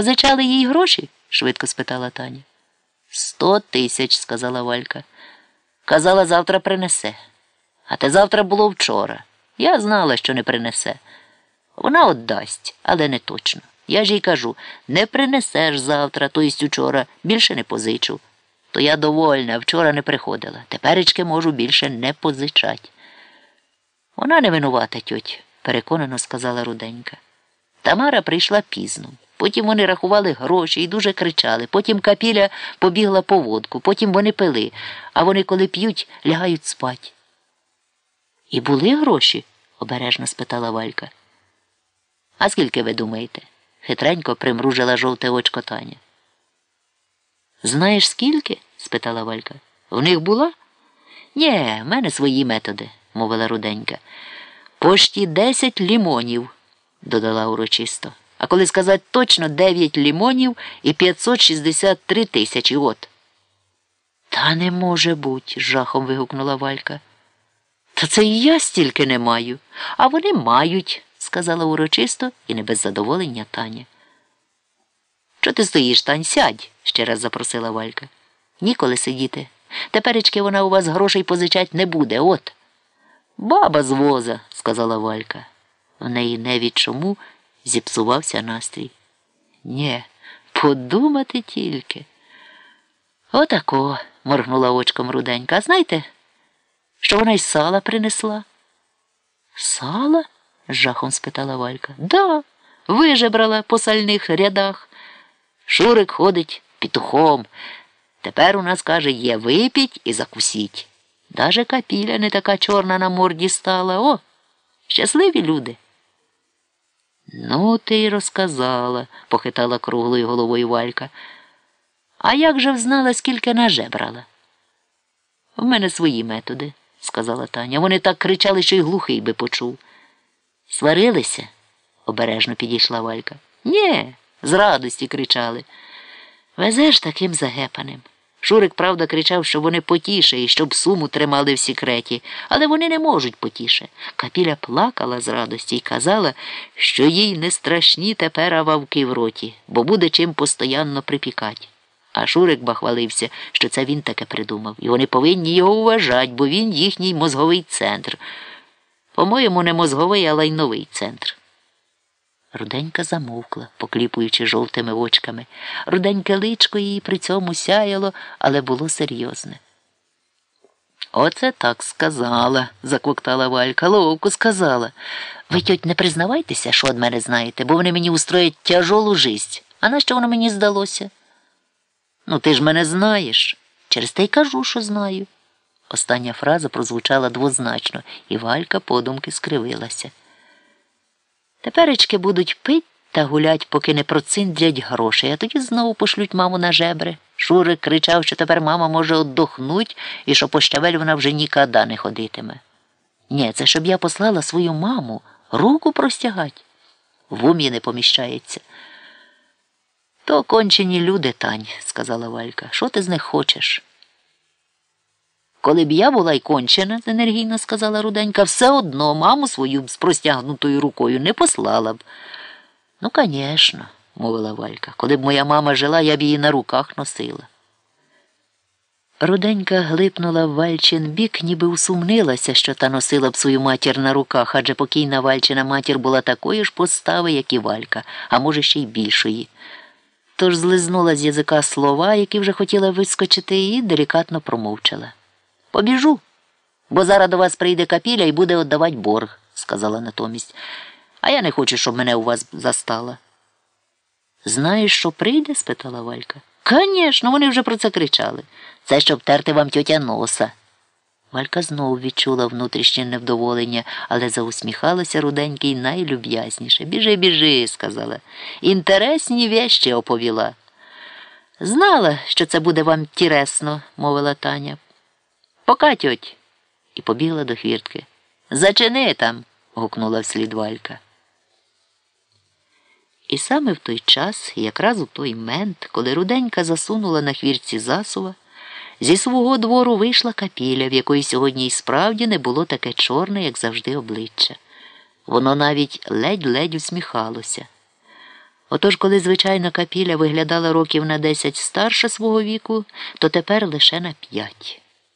Позичали їй гроші? швидко спитала Таня. Сто тисяч, сказала Валька. Казала, завтра принесе. А те завтра було вчора. Я знала, що не принесе. Вона отдасть, але не точно. Я ж їй кажу не принесеш завтра, то єсть учора, більше не позичу. То я довольна, вчора не приходила. Теперечки можу більше не позичать. Вона не винувата, тьоть, переконано сказала руденька. Тамара прийшла пізно. Потім вони рахували гроші і дуже кричали. Потім капіля побігла по водку, потім вони пили, а вони, коли п'ють, лягають спать. І були гроші? обережно спитала Валька. А скільки ви думаєте? хитренько примружила жовте очко Таня. Знаєш, скільки? спитала Валька. В них була? Нє, в мене свої методи, мовила руденька. Пошті десять лімонів, додала урочисто. А коли сказати точно дев'ять лімонів і 563 тисячі от. Та не може бути, жахом вигукнула Валька. Та це і я стільки не маю, а вони мають, сказала урочисто і не без задоволення Таня. Чого ти стоїш, Тань, сядь, ще раз запросила Валька. Ніколи сидіти. Теперечки вона у вас грошей позичать не буде, от. Баба з воза, сказала Валька. В неї не від чому зіпсувався настрій. Нє, подумати тільки. Отако, моргнула очком руденька. А знаєте, що вона й сала принесла? Сала? жахом спитала Валька. Да, вижебрала по сальних рядах. Шурик ходить петухом. Тепер у нас, каже, є випіть і закусіть. Даже капіля не така чорна на морді стала. О, щасливі люди. Ну, ти й розказала, похитала круглою головою Валька. А як же взнала, скільки нажебрала? В мене свої методи, сказала Таня. Вони так кричали, що й глухий би почув. Сварилися? обережно підійшла Валька. Нє, з радості кричали. Везеш таким загепаним. Шурик, правда, кричав, що вони потіше і щоб суму тримали в секреті, але вони не можуть потіше. Капіля плакала з радості і казала, що їй не страшні тепер вавки в роті, бо буде чим постоянно припікати. А Шурик бахвалився, що це він таке придумав, і вони повинні його уважати, бо він їхній мозговий центр. По-моєму, не мозговий, а лайновий центр. Руденька замовкла, покліпуючи жовтими очками. Руденьке личко її при цьому сяяло, але було серйозне. Оце так сказала, заквоктала Валька. Ловко сказала. Ви, тьоть, не признавайтеся, що від мене знаєте, бо вони мені устроять тяжолу жисть. А нащо воно мені здалося? Ну, ти ж мене знаєш. Через те й кажу, що знаю. Остання фраза прозвучала двозначно, і Валька подумки скривилася. Теперечки будуть пить та гулять, поки не проциндрять грошей, а тоді знову пошлють маму на жебри. Шурик кричав, що тепер мама може отдохнуть і що по щавель вона вже ніколи не ходитиме. Ні, це щоб я послала свою маму руку простягать. В умі не поміщається. То кончені люди, Тань, сказала Валька. Що ти з них хочеш? Коли б я була й кончена, енергійно сказала руденька, все одно маму свою з простягнутою рукою не послала б. Ну, звісно, мовила Валька. Коли б моя мама жила, я б її на руках носила. Руденька глипнула в Вальчин бік, ніби усумнилася, що та носила б свою матір на руках, адже покійна Вальчина матір була такої ж постави, як і Валька, а може, ще й більшої. Тож злизнула з язика слова, які вже хотіла вискочити, і делікатно промовчала. Побіжу, бо зараз до вас прийде капіля і буде віддавати борг, сказала натомість. А я не хочу, щоб мене у вас застала. Знаєш, що прийде? спитала Валька. Звісно, вони вже про це кричали. Це щоб терти вам тьотя носа. Валька знову відчула внутрішнє невдоволення, але заусміхалася руденький найлюб'язніше. Біжи, біжи, сказала. Інтересні вещі оповіла. Знала, що це буде вам тіресно, мовила Таня. Пока, тьоть. І побігла до хвіртки. Зачини там. гукнула вслід Валька. І саме в той час, якраз у той мент, коли руденька засунула на хвірці засува, зі свого двору вийшла капіля, в якої сьогодні й справді не було таке чорне, як завжди, обличчя. Воно навіть ледь-ледь усміхалося. Отож, коли звичайна капіля виглядала років на десять старше свого віку, то тепер лише на п'ять.